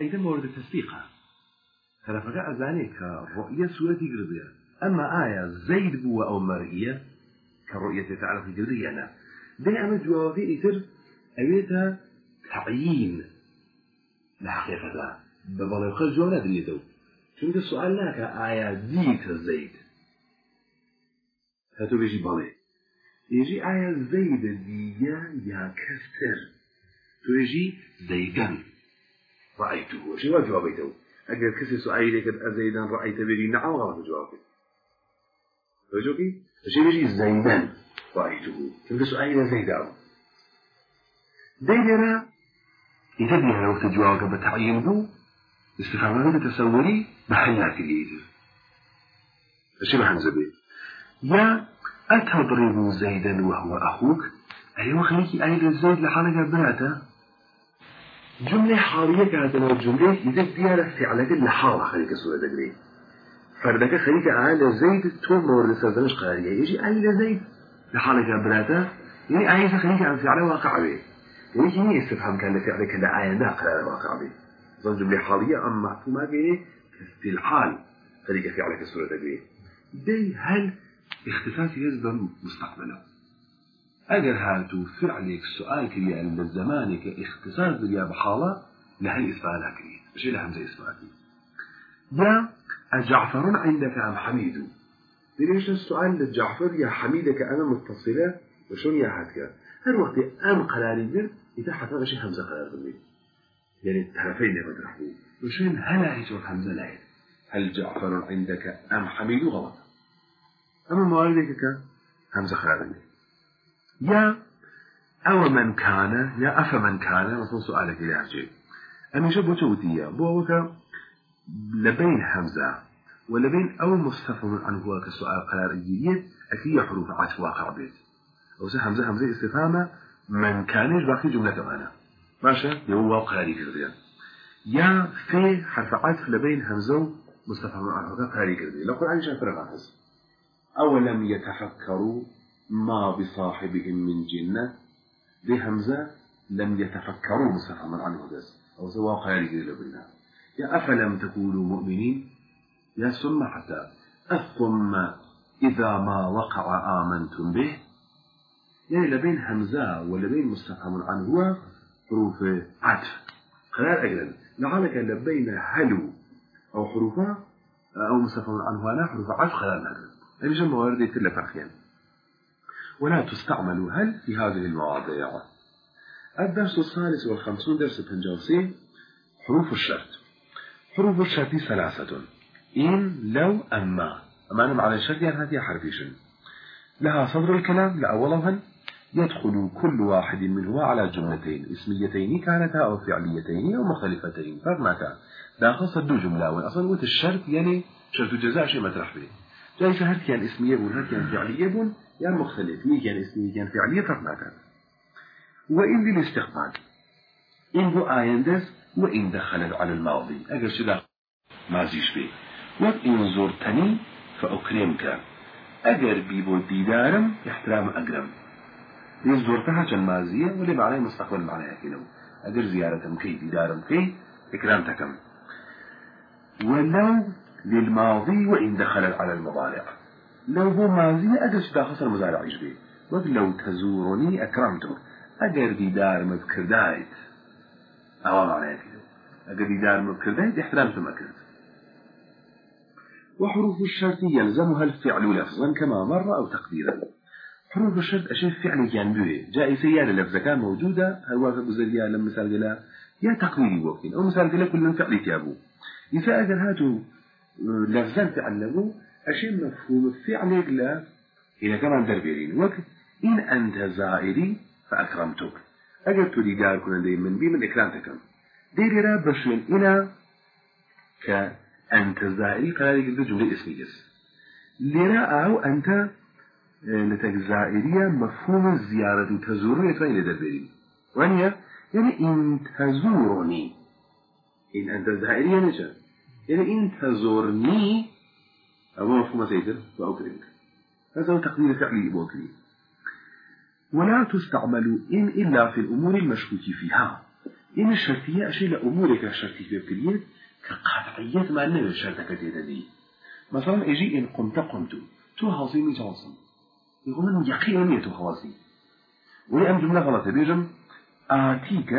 إذا مورد تسبيقها طرفك أزاني كرؤية سورة قربية أما آية زيد بوا أو مرئية كالرؤية تعرف قربية أنا دي أما جوابي إتر أبيتها تعيين. لحقيقة ببالي خل جوانا دريتو چونك السؤال؟ لك آية ديك زيد. هاتو بيجي بالي. يجي آية زيد ديا يا كستر تو يجي زيدا. رأيته. شو ما جوابيته أجل كسي سؤالي لك أزيدا رأيت بيجي نعم غلط جوابي فجوكي شو يجي زيدا رأيته تلك سؤالي زيدا ديدنا إذا بيها وقت جوابك بتعيين بو استفهام تصوري محلات الإيجر شو حمزة بيه يا أتضرب زيدا وهو أخوك أيوة خليكي أيضا زيد لحالك براته جملة حالية أنا الجملة إذا ديالة فعلك لحالة خليك سورة دقري فردك خليك أعلى زيد تو مورد سرزنش قارية يجي أعلى زيد لحالك براته يعني آية خليك عن فعل واقع به يعني كيني استفهام كان لفعلك لآية ناقل واقع به ظن جملة حالية أما مفهومها كيني كاستلحال خليك فعلك سورة دقري دي هل اختصاص يزبن مستقبله. اگر هاتو فعلك سؤال كريا من زمانك اختصاص دريا بحالة لهي اسمها كريا مش لها همزة اسمها يا أجعفر عندك أم حميد؟ ليش السؤال للجعفر يا حميدك أنا متصلة؟ وشون يا حدك هل وقت أم قراري بر إذا حتى شيء همزة قرار بر يعني الطرفين ترحبوا وشون هلا هيك همزة لا هل جعفر عندك أم حميد؟ غلط. أما مواردك همزة خلال يا أو من كان يا أف من كان مثل سؤالك إلى أرجي أنا شو بوتوتية بوك لبين همزة ولبين أو مستفهم عنه هو كسؤال قرار إجيبية أكيد حروف عطف واقع بيت. أو سه همزة همزة استفهامة. من كانش باقي جملة أنا ماشي. هو واقع كرديان يا. في حرف عطف لبين همزة مستفهم عنه قرار كرديان لو قرآن شاف فرق أولم يتفكروا ما بصاحبهم من جنة دي همزة لم يتفكروا مستفهما عنه بس أو سواء كده لبنا يا أفلم تكونوا مؤمنين؟ يا ثم حتى. ثم إذا ما وقع آمنتم به؟ يعني لبين همزة ولبين مستفهم عنه هو حروف عطف. خلال أجل لعلك لبين هلو أو حروفها أو مستفهم عنه أنا حروف عطف خلال أجل أي موارد كل فرخين ولا تستعمل هل في هذه المواضيع. الدرس الثالث والخمسون درس بنجوسي حروف الشرط. حروف الشرط ثلاثة. إن لو أما أما أنا على الشرط يعني هذه حرفيشن لها صدر الكلام لأولها يدخل كل واحد منهما على جملتين. اسميتين كانتا أو فعليتين أو مختلفتين فماتا داخل صدو جملة. وأصلا قلت الشرط يعني شرط الجزاء شيء مطرح به. جاي هل كان اسمية بون هل كان فعلية بون. يعني مختلف مي كان اسمية كان فعلية فرق وإن للاستقبال إن هو آيندز وإن دخلت على الماضي. أجل شدا ما زيش بي. وإن زرتني فأكرمك. أجر بيبو ديدارم احترام أقرم. إن زرتها كان مازية ولي معناه مستقبل معناه كنو أجر زيارة كي ديدارم كي إكرامتكم ولو للماضي وإن دخلت على المضارع. لو داخل المضارع يجري وقت لو تزورني أكرمتك أجر ديدار مذكر دايت أو معنى كده أجر ديدار مذكر دايت احترامتم أكرت وحروف الشرط يلزمها الفعل لفظا كما مر أو تقديرا حروف الشرط أشياء فعل كان به جاء سيارة لفظة كان موجودة هل واقع بزرية لما مثال قلا يا تقديري وقتين أو مثال قلا كل فعل تيابو إذا أجر هاتوا لفظا تعلموا أشياء مفهوم الفعل لا. إذا كمان دربيرين وقت إن أنت زائري فأكرمتك. أجر تريد دار كنا دي من بي من إكرامتك. ديري را بشوين. إنا كأنت زائري فهذه قلت جملة اسمية لرا أو أنت لتك زائرية مفهوم الزيارة تزورني. يتوين لدربيرين وانيا يعني إن تزورني. إن أنت زائرية نجا يعني إن تزورني أبو مفهوم سيدر وأكرمك هذا هو تقدير فعلي إبوكري ولا تستعمل إن إلا في الأمور المشكوك فيها. إن الشرطية أشياء لأمورك الشرطية في بكريت كقطعية ما نبي الشرطة كتير مثلا إجي إن قمت قمت. تو هاصيني جالسا يقول أنه يقين تو هاصي ولأن جملة غلطة. بيجم آتيك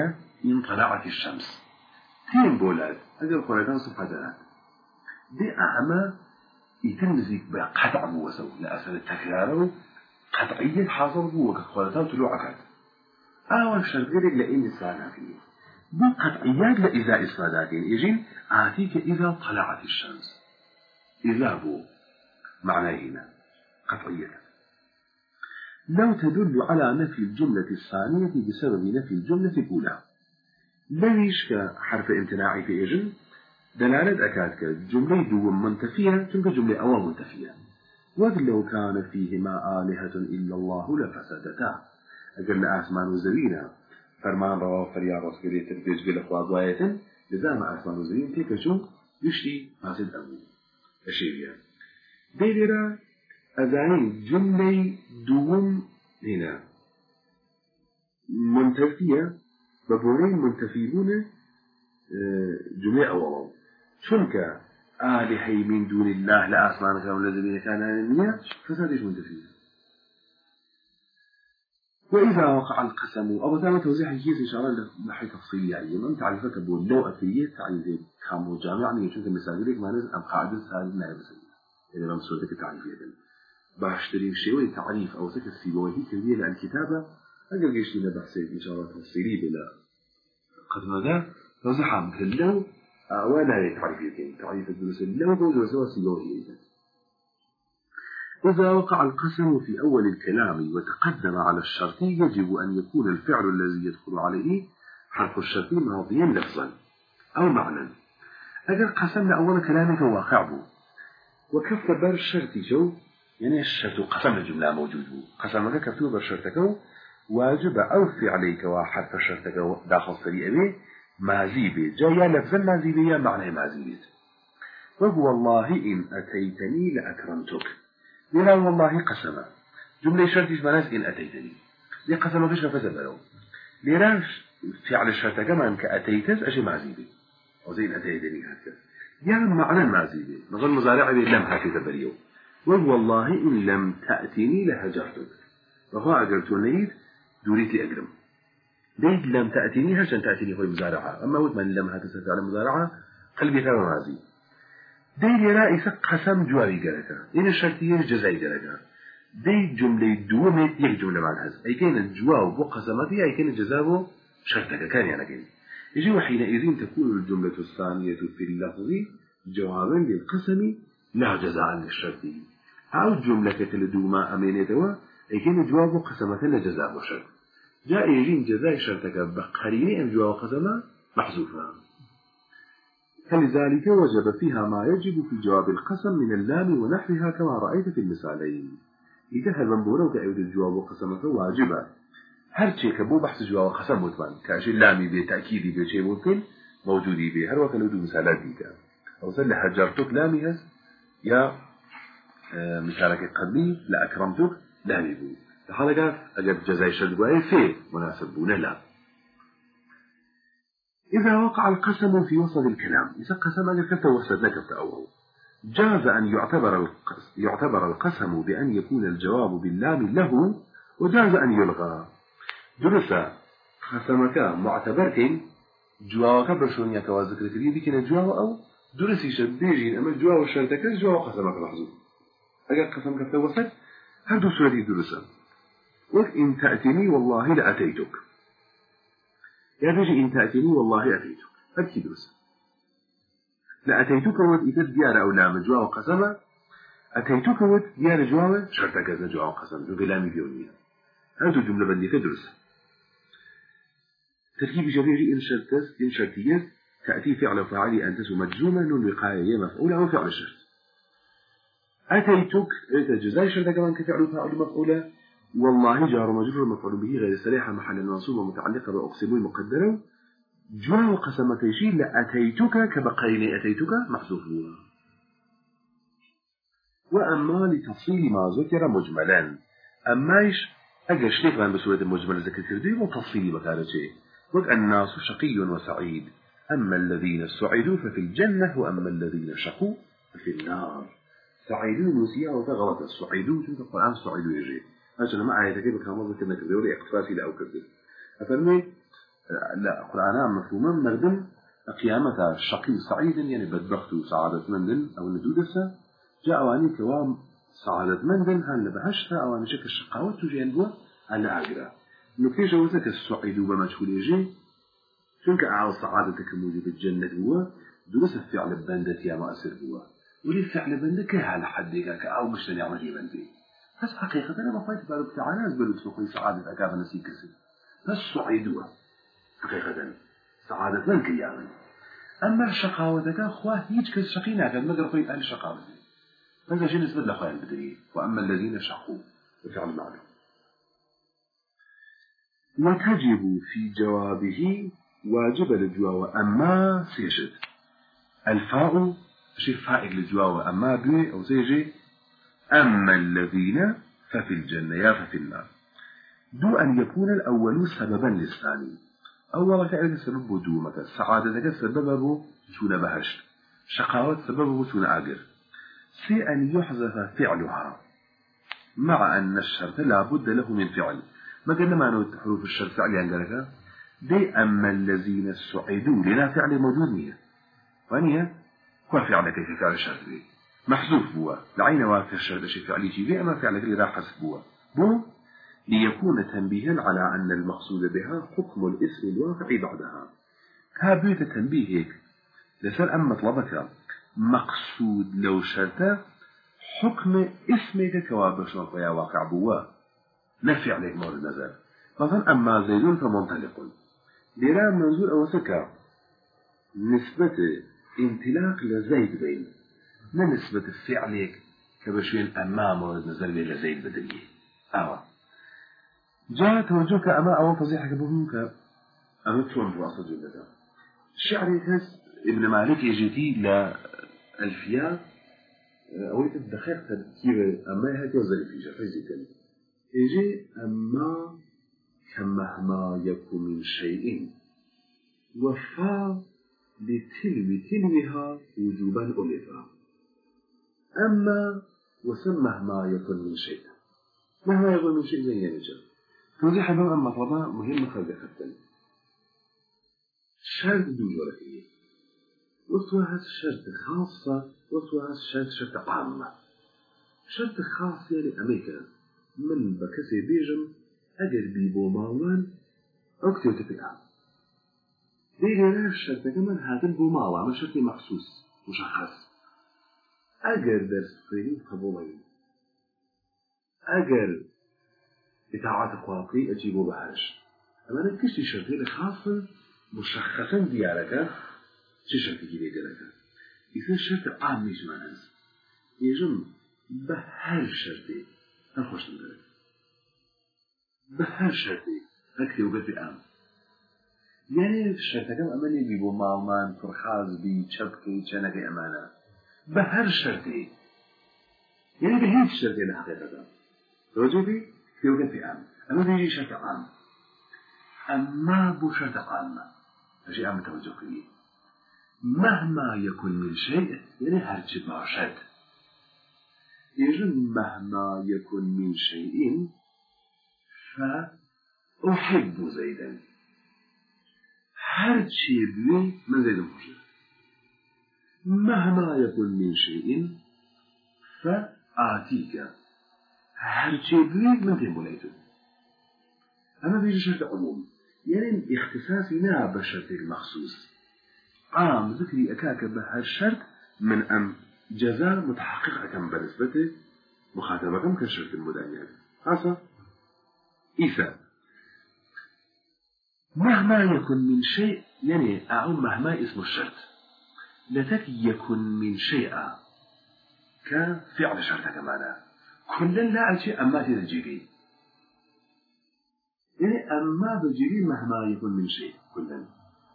إن طلعت الشمس. تين بولاد. هذا القرآن صفة دي أعمى يتنزيك بقطع بوسو لأسل التكرار قطعية حاصل بو كخوالتها طلوعك أول شرقرق لإن إسلامها فيه. دي قطعيات لإذا إسلاماتين يجين آتيك إذا طلعت الشمس. إذا بو معنى هنا قطعية. لو تدل على نفي الجملة الثانية بسبب نفي الجملة الأولى. ليش كحرف امتناعي في إجن؟ دلالة أكاد كجملة دو منتفية تلك جملة أول منتفية. وقل لو كان فيهما آلهة إلا الله لفسدتا. أقل آسمان وزوينة فرمان روا فريا رسكري تربيج بلا خواب واية لزام آسمان وزوين تيكا شو يشتي فاسد أمي أشيريا ديلرا أزاني جملة دوم هنا منتفية ببورين منتفيون جملة أولا چونك آلهي من دون الله لأسمان كانوا الذين كان النية فسادش منتفية وإذا وقع القسم أو تم توزيع الجيز إن شاء الله نحو تفصيل يعني من تعرفك أبو لو أكرية تعريف كامو جامع من يشوف لك ما نزل أم قاعدة هذه لا يبسل إذا لم سورتك تعريفية باشتري شيء تعريف أو سكت في بوهي كبيرة لأن كتابة أجل جيش لنا بحثي إن شاء الله تفصيلي بلا قد ماذا توزيعها مثل لو ولا تعريفيتين تعريف الدروس لو بوجود سوى بوهي إذا وقع القسم في أول الكلام وتقدم على الشرط يجب أن يكون الفعل الذي يدخل عليه حرف الشرط ماضيا لفظا أو معنى أجل قسم لأول كلامك واقع. بو وكف بر الشرط جو يعني الشرط قسم الجملة موجود. قسمك كفتو بر شرطك واجب أو فعليك وحرف شرطك داخل سريع به. مازي بي جايا لفظا مازي بي معنى مازي بي وهو والله إن أتيتني لأكرمتك. لنا والله قسما جملة شرطيش مناس إن أتيتني. لي قسما فيش نفذ بلو ليراش فعل الشرط كمان كأتيتس أشي مازي بي أو زي إن أتيتني هكذا. يعني معنى مازي بي نظن مزارع بي لم هكذا بريو وهو والله إن لم تأتيني لهجرتك. وهو أجرتوني دوريت لي ديد لم تأتيني هشان تأتيني خوي مزارعة أما هو من لم هتسد على مزارعة قلبي كان راضي ديد رئيس قسم جوابي قالك إن الشرطية جزائي قالك ديد جملة دومة يك جملة مع الهز أي كان الجواب وقسمتي أي كان الجزاء شرطك. كان يعني كان. يجي وحينئذ تكون الجملة الثانية في اللفظ جوابا للقسم لا جزاء للشرط أو جملة كتلدوما أمينتها أي كان جواب قسمة لجزاء وشرط جاء يجين جزاء شرطك بقرينة أم جواب قسمة محذوفة فلذلك وجب فيها ما يجب في جواب القسم من اللام ونحوها كما رأيت في المثالين إذا هل منبورة وكأيود الجواب وقسمة واجبة. هر شيء كبو بحث جواب قسم متبان كأشي اللامي بي تأكيدي بي شيء ممكن موجودي بي هر وقت لودو مثالات ديك أو سل حجرتك لامي هز يا آه، مثالك قبلي لأكرمتك لامي بو لحالك أجد جزاي شد في مناسب بونا لا إذا وقع القسم في وسط الكلام إذا قسم أجل كفت وسط لكفت أول جاز أن يعتبر يعتبر القسم بأن يكون الجواب باللام له وجاز أن يلغى. درس قسمك معتبرتين جوابك برشونيك وذكر كريم بكنا جواب أو؟ درسي شبيجين أما جواب شرطك جواب قسمك لحظو. أجل قسمك في وسط هذا سورة درسا وإن تأتني والله لأتيتك. يا بيجي إن تأتيني والله أتيتك أبكي درس لأتيتك ود إذا ديار أو لام جوا وقسمة أتيتك ود ديار جوا شرطك كذا جوا وقسم جو كلامي بيونية هذا جملة بدي درس؟ تركيب جريري إن شرطس إن شرطية تأتي فعل فاعل أنتس مجزومة نون وقاية مفعولة أو فعل الشرط أتيتك جزاء شرطك كمان كفعل فاعل مفعولة. والله جار مجرور مفعول به غير صريحة محل منصوب ومتعلقة بأقسم مقدرة. جوا وقسم شيء لأتيتك كبقين أتيتك محذوف وأما لتفصيل ما ذكر مجملا. أما إيش أجل شيء كمان بسورة المجمل ذكر كردي وتفصيل بكارة شيء وك الناس شقي وسعيد. أما الذين سعدوا ففي الجنة وأما الذين شقوا ففي النار. سعيدون نسيا وتغلط السعيدون في القرآن سعيدوا يجي. أجل ما كان مضى كنا كذا ولا اقتصاسي لا أو كذا أفرمي؟ لا القرآن مفهوما مردم قيامة شقي سعيد يعني بدبخت وسعادة مندن أو ندودسة جاء وأني كوام سعادة مندن هل بهشتا أو أن شك الشقاوة تجين بوا؟ أنا أقرأ. نكتي جوزك السعيد بمجهول يجي شنك أعلى سعادتك موجود الجنة هو درس الفعل بندت يا مؤثر هو ولي الفعل بندك على حدك أو مش نعمل بندي؟ بس حقيقة ما فايت بالك تعالى أزبل تسوقي سعادة أكاف نسي كسي بس سعيدوا حقيقة. سعادة من كيامن أما الشقاوة ذكا خواه هيج كس شقي ناكد مقر خوي أهل الشقاوة. هذا شيء نسبة لأخوان البدري وأما الذين شقوا بفعل معلوم وتجب في جوابه واجب الجواب أما سيجد. الفاء شيء فائق الجواب أما بي أو سيجي أما الذين ففي الجنة ففي النار. دو أن يكون الأول سببا للثاني. أول فعل سبب دومك سعادتك سببه تون بهشت. شقاوة سببه تون أجر. سي أن يحذف فعلها. مع أن الشرط لا بد له من فعل. ما قلنا ما نود حروف الشرط فعل يعني دي أما الذين سعدوا لنا فعل موجود نية. وانية كيف فعل الشرط محذوف بوا لعين الشرط شيء فعلي جيبي أما فعل راح حسب بوا بو ليكون تنبيها على أن المقصود بها حكم الاسم الواقع بعدها. هابيت تنبيه هيك. لسر أما طلبك مقصود لو شرط حكم اسمك كواب شرط يا واقع بوا نفي عليك مورد نظر. مثلا أما زيد فمنطلق. لرا منظور أو سكا نسبة انطلاق لزيد بين. نسبة فعلك كبشين أما مورد نظر لزيد بدنيه أوه جاء توجهك أما أول فضيحة بهمك أما تون بواسطة جلدة الشعر يتهز ابن مالك يجيتي لألفياء أولي تدخل تذكير أما هكي وزري في جفايزي كان يجي أما كمهما يكون من شيء. وفا لتلو تلوها وجوبا ألفا أما وسمه ما يكون من شيء. مهما يكون من شيء زي نجا توضيح بقى المطلبة مهمة خلق خطا شرط دو جوركية وقتها شرط خاصة وقتها شرط شرط عامة شرط خاص يعني أمريكا. من بكسي بيجم أجر بيبو ماوان أكتو تفقع ديجي لا الشرط كمان هاتن بو ماوا ما شرط مخصوص مشخص. أجر درس فريد قبولين أجر إطاعات خواقي أجيب بهاش أما أنا كشتي شرطي خاصة مشخصا ديالك چه شرطي جيبه ديالك إذا شرط عام مش معناس يجب بهر شرطي. أخوش ندرك بهر شرطي. أكتب وقت عام. يعني الشرطة كم أماني بيبو ماومان فرخاز بي چبكي چنكي أمانة بهر شرطي يعني بهيج شرطي لحقيقة توجه يوجد في عام. أما بيجي شرط عام. أما بو شرط عام. أجي عام توجه فيه مهما يكن من شيء يعني هرچ باشد. يجب مهما يكن من شيء فأحب زيدا هرچ بوي من زيد موجود مهما يكن من شيء فآتيك. هرچی بوید من تیم بولیتون اما بيجي شرط عموم. يعني اختصاصي نا بشرط المخصوص. عام ذكري أكاك بهر شرط من أم جزاء متحقق أكم بنسبة مخاطبة كم كشرط المدانية خاصة. إيسا مهما يكن من شيء يعني أعم مهما اسم الشرط. لتك يكن من شيء كفعل شرط كمانا. كلا لا أشي أما تجري يعني أما بجري مهما يكون من شيء كلا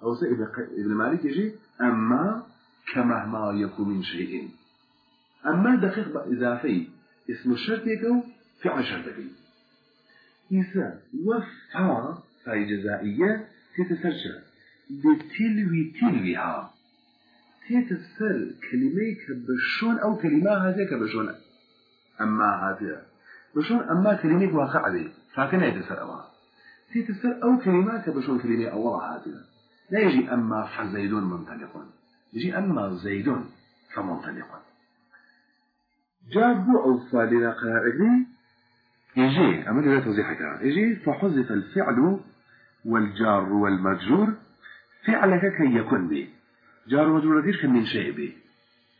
أو ابن مالك يجي أما كمهما يكون من شيء. أما دقيق إضافي اسم الشرط يكو فعل شرطك إذا وفا فاي جزائية تتسرشا بتلوي تلويها تتسر كلمة كبشون أو كلمة هذه كبشون أما هذه. بشون أما كلمة واقع به فكان يتسر أما. تتسر أو كلمة كبشون كلمة أول هذه. لا يجي أما فزيدون منطلق يجي أما زيدون فمنطلق جاب أو فالنا قائل يجي. أما لا توضيحك يجي. فحذف الفعل والجار والمجرور. فعلك كي يكون به. جار ومجرور كيش من شيء به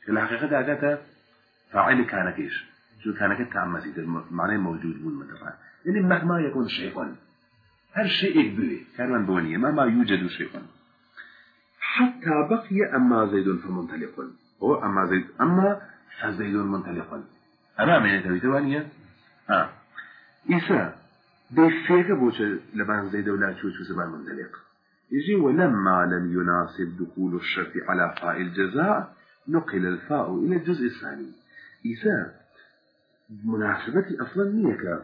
الحقيقة هذا فاعل كان كيش شو كان كتا عم مزيد معناه موجود من مدرة يعني مهما شيء هل شيء به كان من بونية مهما يوجد شيء حتى بقي أما زيد فمنطلق هو أما زيد أما فزيد منطلق أما من يتوي آه. إيسا بيفيك بوش لبان زيد ولا شو شو سبان منطلق. يجي ولما لم يناسب دخول الشرط على فاء الجزاء نقل الفاء إلى الجزء الثاني. إيسا مناسبتي أصلا نيك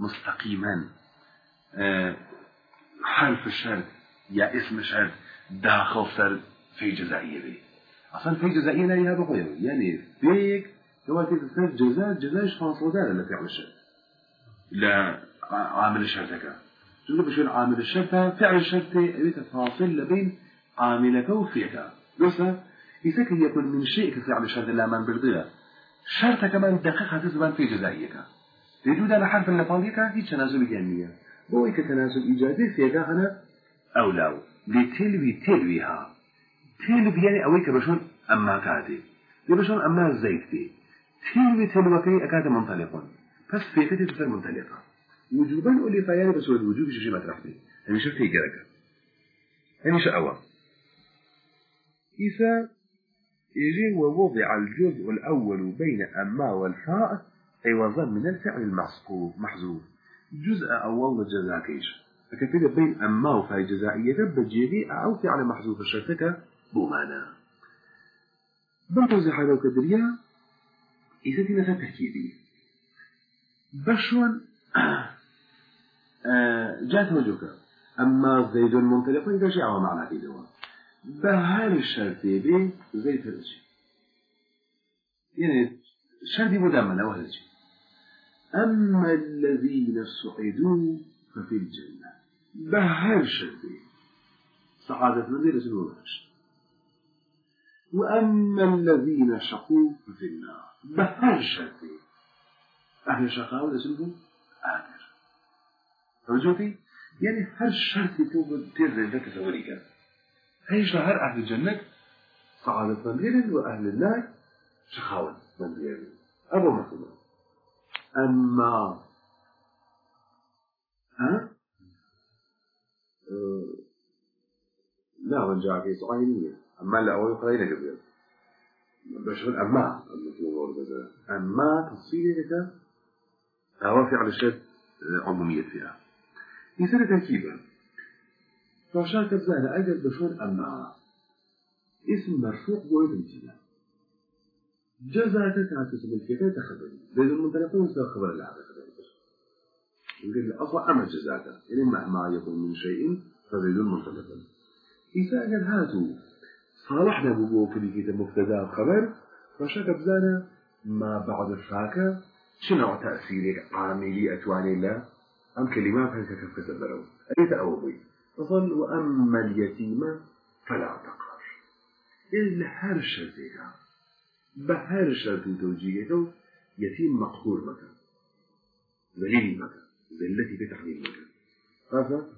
مستقيما أه حرف الشرط يا اسم الشرط داخل سر في جزائية بي. أصلا في جزائية لا يهاب غيره يعني فيك كواتي تسر جزاء جزاء فاصل دار لفعل الشرط. لا عامل الشرط جزء بشون عامل الشرط فعل الشرط أبيت فاصل لبين عاملك وفيك بس إذا يكون من شيء كفعل الشرط لا من برضيه شرط كمان دقيقة تزبان في جزائيك. لجود أنا حرف اللفظيك هيك تناسب جميع بوي كتناسب إيجابي فيك أنا أو لاو لتلوي تلويها. تلوي يعني أويك بشون أما كاتي. بشون أما زيت تلوي تلوكي أكاد منطلق بس فيك تتصير منطلقة. وجوبا أولي فياني بس الوجوب شيء ترحتي يعني شفت هي جرقة يعني شأوة إذا يجي ووضع الجزء الأول بين أما والفاء عوضا من الفعل المحذوف محذوف جزء أول جزاكيش فكتب بين أما وفاء جزائية بجيبي أو فعل محذوف الشرطك بمعنى بنتوزع لو كدريا إذا دينا تركيبي بشون جات وجهك أما زيد منطلق إذا معنى في دوام بهر الشرطي بي زي فرجي يعني شرطي مدمنة وهلجي أما الذين سعدوا ففي الجنة. بهر شرطي. سعادة من ذي رسول وأما الذين شقوا ففي النار. بهر شرطي. أهل الشقاء ورسولهم آخر رجوتي يعني هر شرطي تو تير ذلك تسوري كان هي شهر أهل الجنة سعادة منزل وأهل النار شخاوة منزل أبو مثلا أما ها؟ أه لا ونجا في صعينية أما لا هو يقرأين قبل بشغل أما. أما تفصيلك هو فعل الشد عمومية فيها يصير تركيبا فعشان كبزانة أجل بشون أما اسم مرفوع بويد امتنا جزاك تعتسب الكتاب تخبري. زيد المنطلقون سوى خبر هذا خبري يقول أصلا أما جزاك. يعني مهما يكون من شيء فزيد المنطلقون إذا أجل هاتوا صالحنا في كتاب مبتدأ خبر. فعشان كبزانة ما بعد الفاكة شنو تأثيرك؟ عاملي أتواني أم كلمات هل كفت البرو أي تأوبي فصل وأما اليتيم فلا تقهر. إلا شرطك بهر شرط توجيهه يتيم مقهور مكان. ذليل مكان. ذلتي بتحميل مكان. هذا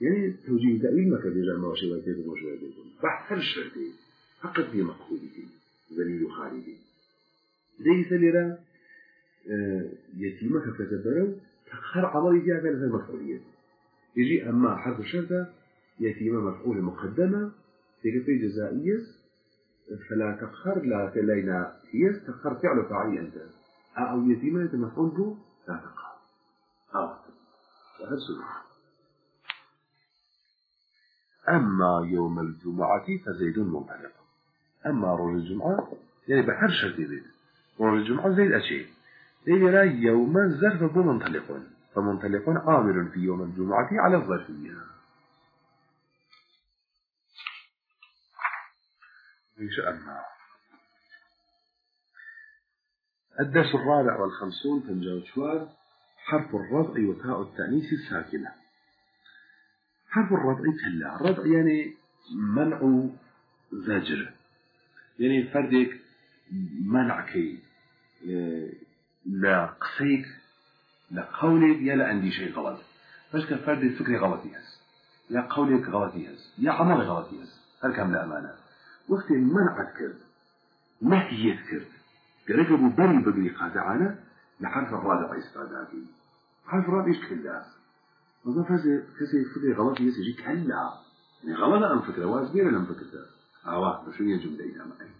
يعني توجيه تأويل مكان يجعل ما ويتيكم وشي ويتيكم بهر شرطي. فقط في مقهورتي ذليل خالدي. ليس لرا يتيمة كفت تقهر عملي فيها كان المفعولية يجي أما حرف الشرطة يتيمة مفعول مقدمة في جزائية فلا تقهر لا تلينا هي تقهر فعل فاعل أنت. أو يتيمة مفعول به لا تقهر. أو هذا سؤال أما يوم الجمعة فزيد منطلق. أما رجل الجمعة يعني بحر شرط زيد رجل الجمعة زيد أشيء إجرى يوما ظرف منطلق فمنطلق عامل في يوم الجمعة على الظرفية. إن شاء الله. الدرس الرابع والخمسون تنجاوشوار حرف الرضع وتاء التأنيس الساكنة. حرف الرضع كلا الرضع يعني منع زجر. يعني فردك منعك آه، لا قسيك لا قولك يا لا عندي شيء غلط. فاش كان فرد فكري غلط يهز يا قولك غلط يهز يا عملي غلط يهز هل كان لا أمانة وقت منعت كرد. نهيت كرد. قالك أبو بري بقلي قادعانا لحرف الرابع استعدادي حرف الرابع إيش كلا وضع فازي كسي فكري غلط يهز يجي كلا يعني غلط أم فكرة وازبير لم فكرة. آواه بشو جملة إذا معي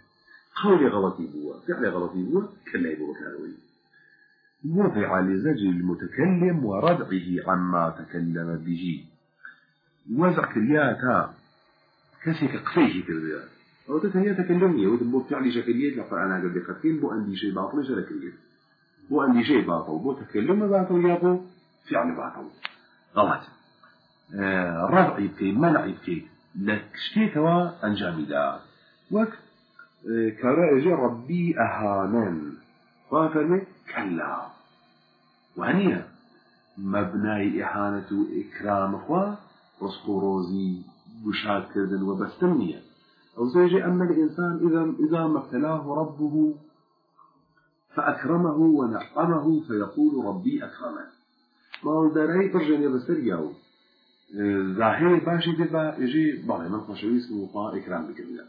قولي غلطي بوا فعلي غلطي بوا كلا يبوا كانوي وضع لزجر المتكلم وردعه عما تكلم به. وزع كرياتا كسيك قفيه كريات أو تتهيأ تكلمني فعلي شكليات لقى أنا قد خطين بو عندي شيء باطل شكليات بو عندي شيء باطل بو تكلم باطل يا بو فعل باطل. غلط. آه رضع يبكي منع يبكي لك شتيتوا أنجامي دا. وقت كرا أجي ربي أهانن. وافرمي كلا. وهنيا مبناي إهانة وإكرام أخوة رزق روزي بشاد كردن وبستمنية أو زيجي أما الإنسان إذا ابتلاه ربه فأكرمه ونعمه فيقول ربي أكرمه ما هو داري برجن يبسرياو ظاهر باشي دبا يجي بعض من خشويس وطا إكرام بكرنا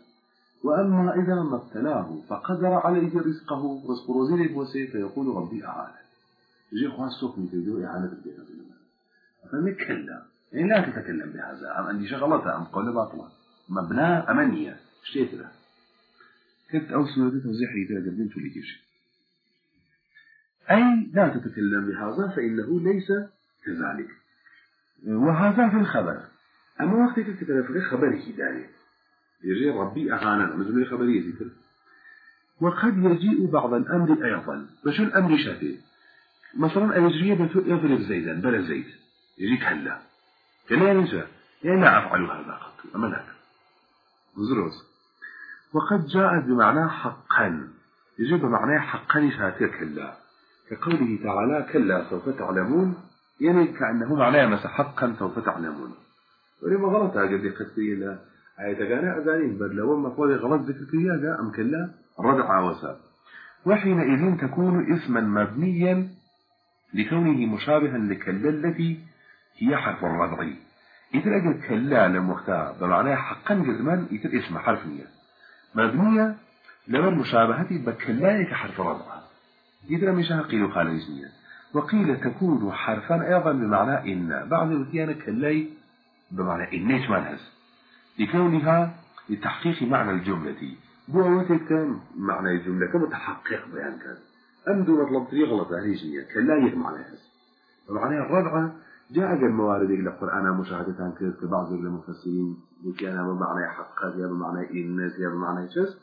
وأما إذا ما ابتلاه فقدر عليه رزقه رزق روزي بوسي فيقول ربي أعانه يجي خواص سوق من تدو إعانة البيت فما كلا يعني لا تتكلم بهذا؟ أم أني شغلتها أم قول باطلة؟ مبنى أمنية. اشتيت له؟ كنت أو سورة توزيح لي قبل تولي كيش أي لا تتكلم بهذا فإنه ليس كذلك. وهذا في الخبر. أما وقت تتكلم في خبره داني. يجي ربي أهانا مثل خبرية ذكر وقد يجيء بعض الأمر أيضا. بشو الأمر شافي؟ مثلا أيجري يضرب زيدا بلا زيد. يجيك هلا كلا ينسى. يعني لا أفعل هذا قط. أما لا. زروز وقد جاءت بمعنى حقا. يجي بمعنى حقا شاتي كلا. كقوله تعالى كلا سوف تعلمون. يعني كأنه معناه مس حقا سوف تعلمون. ولما غلط هذا قصي لا آية كان أذانين بل لو ما قول غلط ذكر كياجا أم كلا؟ ردع وساب وحينئذ تكون اسما مبنيا لكونه مشابها لكلا التي هي حرف الرضع إذا أجل كلا لمختار بمعنى حقا جزما إذا اسم حرفية مبنية لما المشابهة بكلا كحرف الرضع إذا مش قيل قال اسمية وقيل تكون حرفا أيضا بمعنى إن. بعض الوثيان كلاي بمعنى إنيش منهز لكونها لتحقيق معنى الجملة. بوتك معنى الجملة كمتحقق بيان كان. أمدو مطلب طريق غلط هريجية كلا يهم هذا. فمعنى الرابعة جاء الموارد إلى القرآن مشاهدة كذلك بعض المفسرين أنا بمعنى حقات يا بمعنى إنس يا بمعنى شس.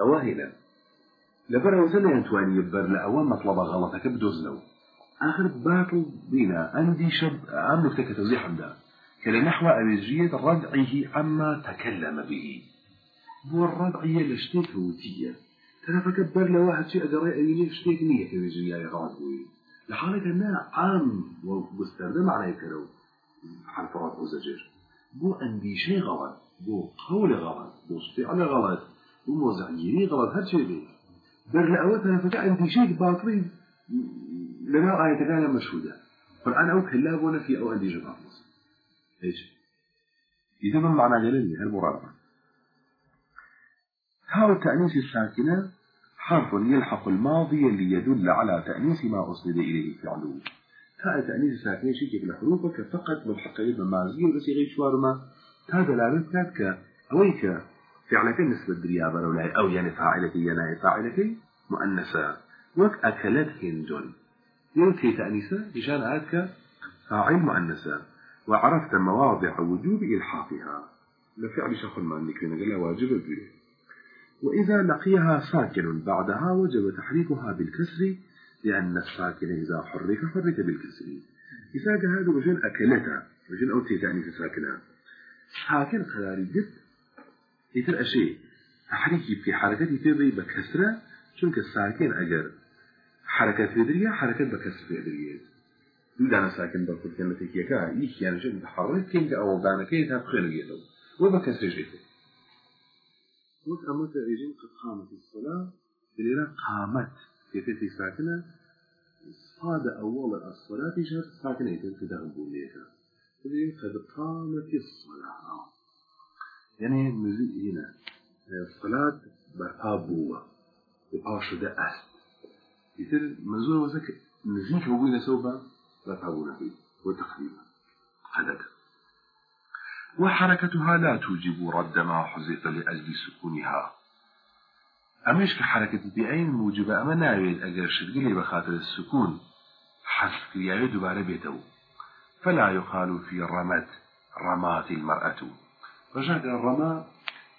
أواهلا لبرا وسنة ينتواني يبر لأول مطلب غلطك بدوز لو آخر باطل بينا عندي شب عم نفتك توزيح كلا نحو أبيجية ردعه عما تكلم به. هو الردعية لشتيك هوتية. ترى فكبر له واحد شيء أدري أيني شتيك نية كبيجية يغاضوي لحالة أنها عام ومستخدم على يكرو حرف رد وزجر. بو عندي شيء غلط بو قول غلط بو فعل غلط بو موزعيني غلط هاد شيء بيه بر لأوتها فكا عندي شيء باطلي لنا آية كان مشهودة. فالآن أو كلا بونا في أو عندي جباب من معنى جلالي هالمراربة هاو التأنيس الساكنة حرف يلحق الماضي اللي يدل على تأنيس ما أسند إليه فعله. هذا تأنيس الساكنة شيء في الحروف فقط ملحق إلى المازية بس يغيب شوارما هذا لا كاتك أويك فعلك نسبة دريابة أو يعني فاعلتي يعني فاعلتي مؤنثة. وك أكلت هند يلتي تأنيسة بشان هاتك فاعل مؤنثة. وعرفت مواضع وجوب إلحاقها. لفعل شخص ما نكرنا قال واجب به وإذا لقيها ساكن بعدها وجب تحريكها بالكسر لأن الساكن إذا حرك حرك بالكسر. إذا هذا وجن أكلتها وجن أو تيتاني ساكنها. ساكن خلالي جد يتر أشي تحريكي في حركتي تبي بكسرة چونك الساكن أجر. حركة فدرية حركة بكسر فدرية دانا ساكن بقول كلمة كيكا إيش يعني شيء متحرك كينك أو دانا كي تبخير جيتو وبكسر جيتو وك أما تأجين قد قامت قامت في ساكنة صاد أول الصلاة شهر ساكنة يتبقى نقول لك قد قامت الصلاة يعني مزي هنا الصلاة برقابوة باشده است يتر منظور وزك نزيك وبين سوبا برقابونا فيه وتقريبا هذاك وحركتها لا توجب رد ما حذف لأجل سكونها. أمش كحركة بعين موجبة؟ أما ناويد أجر شرقلي بخاطر السكون؟ حسب دبارة بيته. فلا يقال في الرمات رمات المرأة. رجعت الرما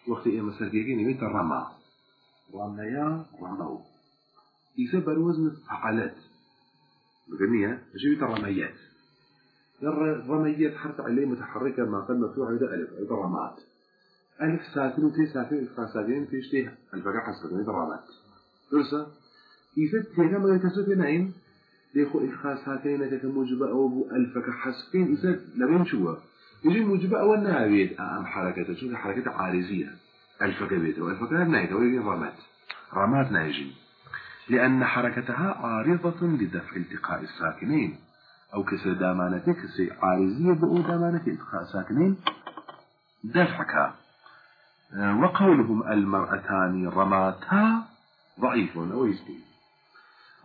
وقت إيه مسرقين يميت الرما رميا رمو. إذا بروزن فعلت بقنية جيبت الرميات. الرميات حرف عليه متحركة ما قد مفتوح هذا ألف هذا رمات ألف ساكن وتي ساكن إلف ساكن في شتيه الفقع حسب هذا رمات درسة؟ إذا تينا ما يتسوي نعيم. ليخو إلف ساكن كموجبة أو أبو ألفك حسبين. إذا لبين شوه يجي موجبة أول نابيد أم حركته شو حركة عارضية الفك بيته الفك نايته ويجي رمات. رمات نايجي لأن حركتها عارضة لدفع التقاء الساكنين. أو كسر دامانته كسر عارضية بأو دامانته التقاء الساكنين. دفعك. وقولهم المرأتان رماتا. ضعيف أو يسبي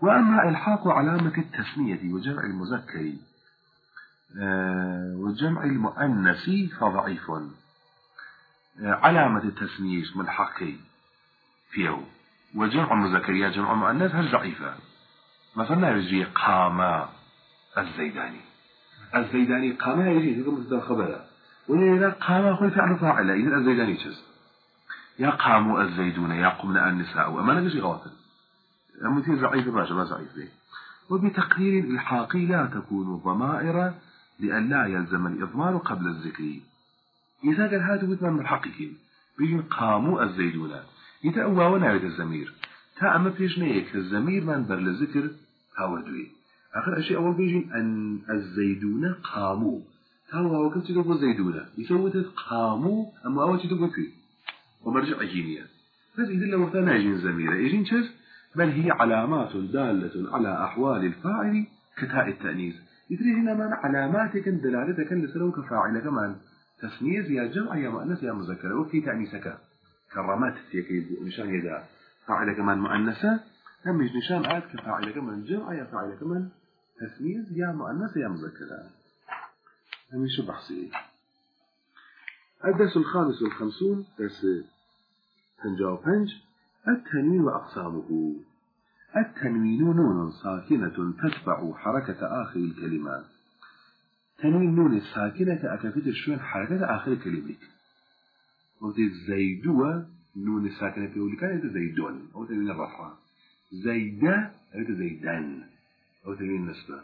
وأما إلحاق علامة التسمية وجمع المذكر. وجمع المؤنث فضعيف. علامة التسمية من حقي فيه. وجمع مذكرية جمع مؤنث هل ضعيفة؟ مثلا يجي قام الزيداني. الزيداني قام يجي يقول مثل خبرة. ولا قام هو فعل فاعل إذا الزيداني جز يا قاموا الزيدون يا قمنا النساء. أما نجي غلط مثير ضعيف باشا ما ضعيف به. وبتقرير الحاقي لا تكون ضمائر لأن لا يلزم الإضمار قبل الذكر. إذا قال هذا وثمان الحقيقي بيجي قاموا الزيدون. إذا أواونا يد الزمير تا أما فيش نيك الزمير من بر للذكر هاوردوي آخر أشياء أول بيجي أن الزيدون قاموا هو كم تدوب الزيدون يسوي قاموا أما أول تدوب فيه ومرجع أجينيا بس إذا لو وقتنا يجين زميرة يجين شز بل هي علامات دالة على أحوال الفاعل كتاء التأنيث يدري هنا من علاماتك دلالتك لسلوك فاعل كمان تسميز يا جمع يا مؤنث يا مذكر وفي تأنيسك كرمات تيكي نشان يدا فاعل كمان مؤنثة. هم مش نشان عاد كفاعل كمان جمع يا فاعل كمان تسميز يا مؤنث يا مذكر هم شو بحثي الدرس الخامس والخمسون درس تنجاو بنج. التنوين وأقسامه التنوين نون ساكنة تتبع حركة آخر الكلمات تنوين نون الساكنة أكفت شوين حركة آخر الكلمة. وقت زيدوة نون الساكنة في أولي كانت زيدون أو تنوين الرفع زيدة أو زيدان أو تنوين النسبة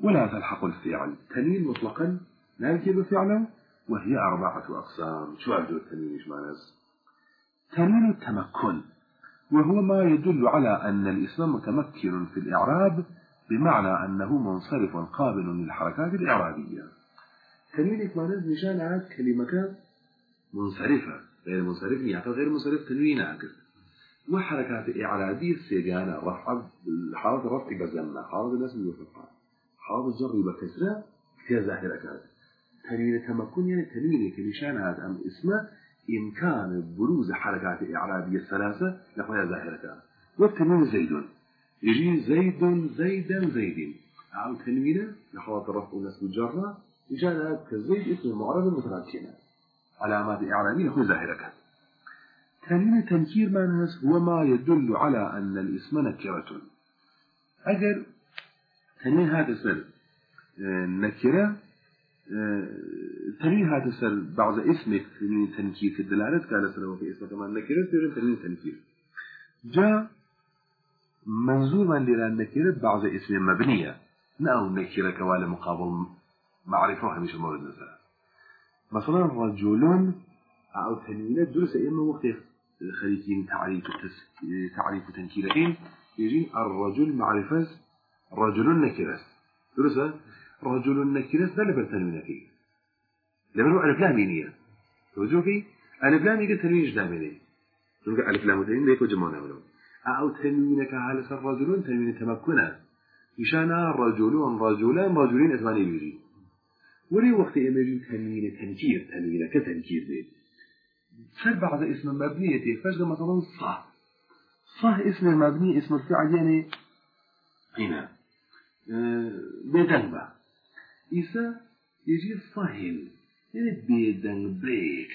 ولا تلحق الفعل تنوين مطلقا لا يكيب فعله وهي أربعة أقسام. شو عبدو التنوين إيش معنى تنوين التمكن وهو ما يدل على أن الإسلام متمكن في الإعراب بمعنى أنه منصرف قابل للحركات الإعرابية. تنوين إكمانا نشان عاد كلمة منصرفة غير منصرف يعني غير منصرف تنوين عاكس وحركات إعرابية سيجانا رفع حالة الرفع بزمة حالة الناس بفتحة حالة الجر بكسرة فيها ظاهرة كانت تنوين التمكن يعني تنوين كنشان عاد أم اسمه إمكان بروز حركات إعرابية الثلاثة لقوها ظاهرة والتنوين زيد يجي زيد زيدا زيد أو تنوين لحوات الرفع ونسب الجرة جاء كزيد اسم المعرب المتراكنة علامات إعرابية لقوها ظاهرة تنوين التنكير معناس هو ما يدل على أن الاسم نكرة. أجل تنوين هذا سر نكرة تنوين هذا سر بعض اسمك تنوين تنكير في الدلالة قال سر وفي اسمه كمان نكرة سر تنوين تنكير. جاء منظور من لنا النكرة بعض اسم مبنية نأو نكرة كوالي مقابل معرفة هميش المورد مثلا مثلا رجل أو تنوين درس إما وقت خليكين تعريف. تعريف تنكيرين. يجين الرجل معرفة رجل نكرس درسة رجل نكرس ده لبر تنوين فيه. لبر ألف لام مينية توجهي ألف لام يجي تنوين جدامي تقول ألف لام تنوين ليكو جمعنا منهم أو تنوينك على سر رجل تنوين تمكنا يشانا رجلون رجلان رجلين أثماني بيجي. ولي وقت إمجي تنوين تنكير تنوين كتنكير زي سر بعض اسم مبنية فجد مثلا صح. صح اسم المبني اسم الفعل يعني هنا بدنبا إذا يجي صهل يعني بدن بريك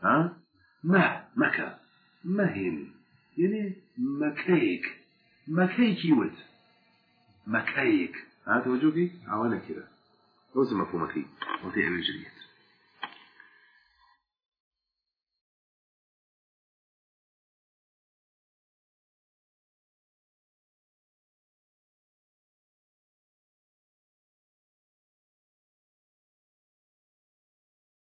ها؟ ما مكا مهن يعني مكيك مكيك يوت مكيك ها توجهي عوانا كده روز مفهومك وتعمل جريت